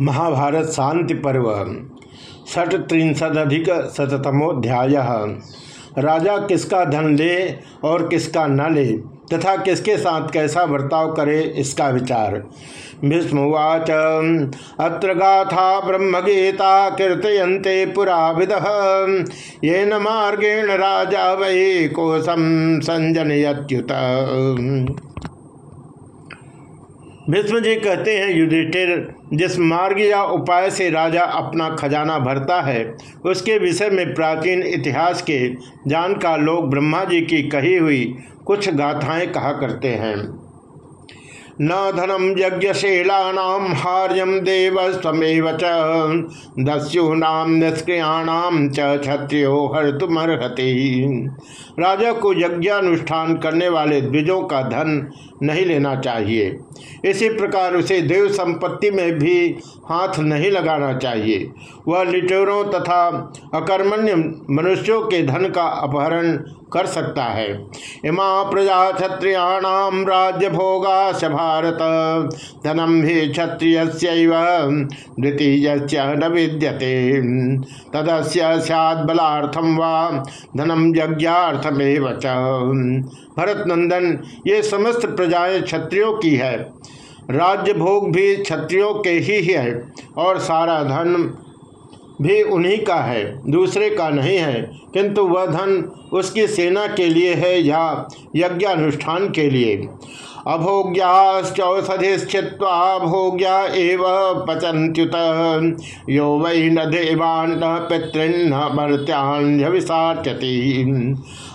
महाभारत शांति पर्व षट षट्त्रिंशदधिक शतमोध्याय राजा किसका धन ले और किसका न ले, तथा किसके साथ कैसा बर्ताव करे, इसका विचार। भीष्मवाच अत्र गाथा ब्रह्मगीता कीर्तयन्ते पुरा विद ये न मार्गेण राजा वै कोशम संजनयत्युत भीष्म जी कहते हैं, युधिष्ठिर, जिस मार्ग या उपाय से राजा अपना खजाना भरता है, उसके विषय में प्राचीन इतिहास के जानकार लोग ब्रह्मा जी की कही हुई कुछ गाथाएँ कहा करते हैं। न धनम यज्ञशीलानाम हार्यम देव स्वमेव च, दस्यूनाम निष्क्रियाणाम च क्षत्रियो हर्तुमर्हति। राजा को यज्ञानुष्ठान करने वाले द्विजों का धन नहीं लेना चाहिए। इसी प्रकार उसे देव संपत्ति में भी हाथ नहीं लगाना चाहिए। वह लिटोरों तथा अकर्मण्य मनुष्यों के धन का अपहरण कर सकता है। इमा प्रजा क्षत्रियाणाम राज्य भोगा भारत। धनम भी क्षत्रिय द्वितीय न विद्यते। तदस्य सैद बलार्थम व धनम यज्ञार्थमेव भरत नंदन ये समस्त प्रजाएँ क्षत्रियों की है। राज्य भोग भी क्षत्रियों के ही है और सारा धन भी उन्हीं का है, दूसरे का नहीं है। किंतु वह धन उसकी सेना के लिए है या यज्ञानुष्ठान के लिए। अभोग्याश्चौषधिश्चित्वा भोग्या एव पचन्त्युत। यो वै न देवान् न पितृन्न मर्त्यान्यविसार्चति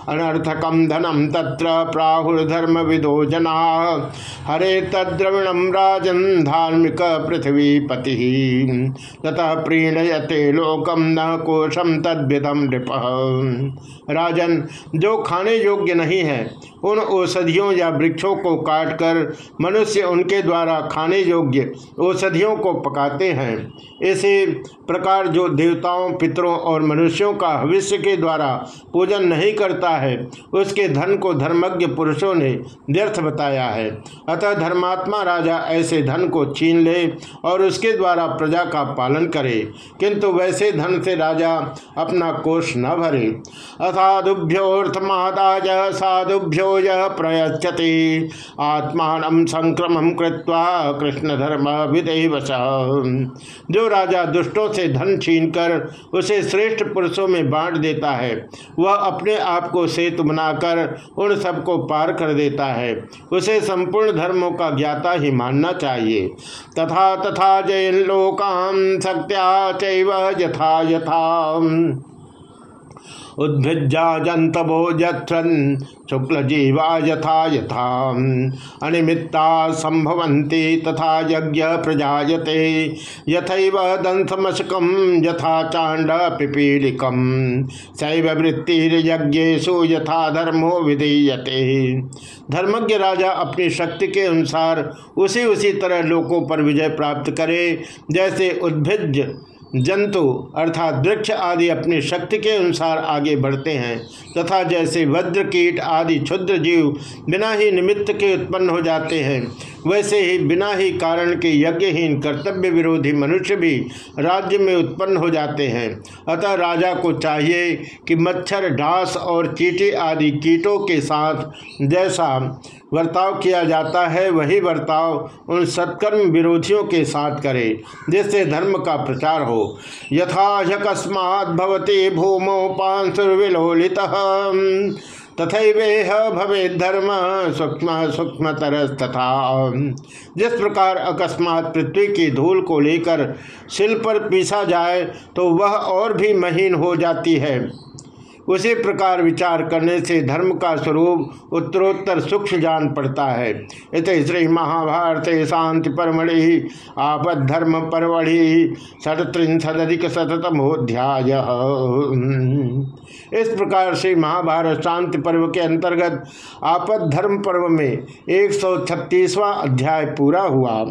अनर्थकम धनम तत्र प्राहुर्धर्म विदो जना। हरे तद्रविणम राजन धार्मिक पृथ्वीपति। ततः प्रीणयते लोकम न कोशम तद्विधम नृप। राजन, जो खाने योग्य नहीं है, उन औषधियों या वृक्षों को काटकर मनुष्य उनके द्वारा खाने योग्य औषधियों को पकाते हैं। इसी प्रकार जो देवताओं, पितरों और मनुष्यों का भविष्य के द्वारा पूजन नहीं करता है, उसके धन को धर्मज्ञ पुरुषों ने व्यर्थ बताया है। अतः धर्मात्मा राजा ऐसे धन को छीन ले और उसके द्वारा प्रजा का पालन करे, किंतु वैसे धन से राजा अपना कोष न भरे। असाधुभ्योर्थमादाय साधुभ्यो यह प्रयच्छति। आत्मान संक्रमण कृत्वा कृष्ण धर्म जो राजा दुष्टों से धन छीनकर उसे श्रेष्ठ पुरुषों में बांट देता है, वह अपने आप को सेतु बनाकर उन सबको पार कर देता है। उसे संपूर्ण धर्मों का ज्ञाता ही मानना चाहिए। तथा तथा जैन लोकाम सत्या चैव यथा यथा। उद्भिजा जंतवो जन शुक्ल जीवा यथा यथा अनिमित्ता संभवन्ति तथा यज्ञ प्रजायते। यथैव दंसमशकम यथा चांड पिपीलिकम शैव यथा धर्मो विधीयते। धर्मज्ञ राजा अपनी शक्ति के अनुसार उसी उसी तरह लोकों पर विजय प्राप्त करे, जैसे उद्भिज जंतु अर्थात वृक्ष आदि अपनी शक्ति के अनुसार आगे बढ़ते हैं, तथा जैसे वज्र, कीट आदि क्षुद्र जीव बिना ही निमित्त के उत्पन्न हो जाते हैं। वैसे ही बिना ही कारण के यज्ञहीन कर्तव्य विरोधी मनुष्य भी राज्य में उत्पन्न हो जाते हैं। अतः राजा को चाहिए कि मच्छर, डांस और चीटी आदि कीटों के साथ जैसा वर्ताव किया जाता है, वही वर्ताव उन सत्कर्म विरोधियों के साथ करे, जिससे धर्म का प्रचार हो। यथा यकस्मात् भवते भूमो पांसुर्विलोलित। तथैवेह भवे धर्म सूक्ष्म सूक्ष्म तथा जिस प्रकार अकस्मात पृथ्वी की धूल को लेकर सिल पर पीसा जाए तो वह और भी महीन हो जाती है। उसी प्रकार विचार करने से धर्म का स्वरूप उत्तरोत्तर सूक्ष्म जान पड़ता है। इत श्री महाभारत शांति परमढ़ि आपद धर्म परवढ़ि षट्त्रिशदिक शतमोध्याय इस प्रकार से महाभारत शांति पर्व के अंतर्गत आपद धर्म पर्व में एक अध्याय पूरा हुआ।